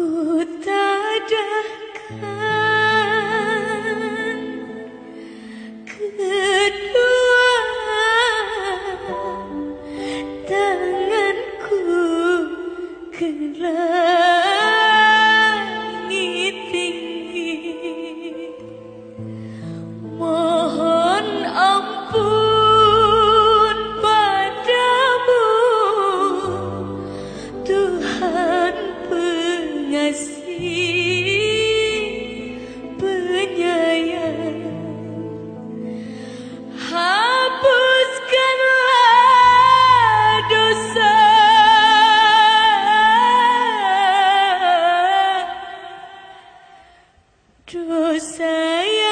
Ku tak dekat Dosa yang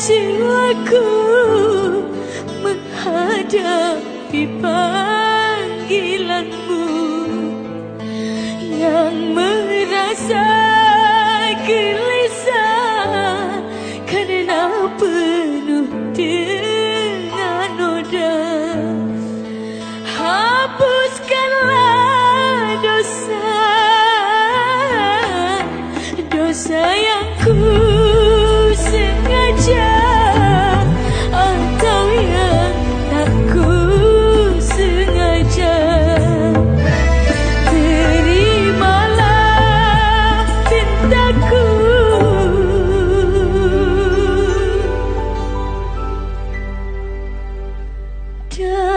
jiwaku menghadapi panggilanmu yang merasa gelisah kerana penuh diri. Yeah.